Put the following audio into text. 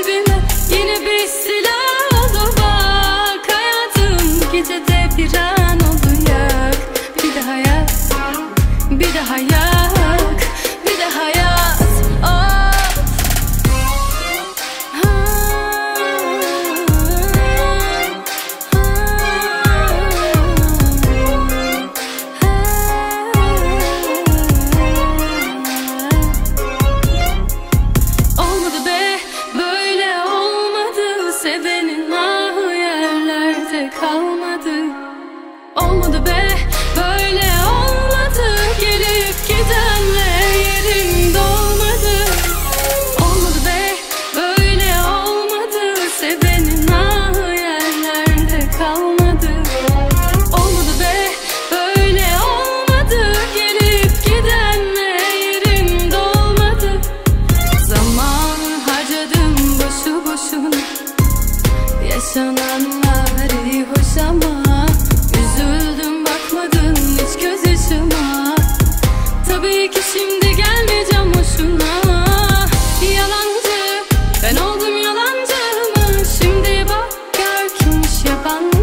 kalbime yeni bir silah. kalmadı. Olmadı be. Yaşananları hoş ama Üzüldüm bakmadın hiç göz yaşıma. Tabii ki şimdi gelmeyeceğim hoşuna Yalancı ben oldum yalancı mı? Şimdi bak gör kimmiş yabancı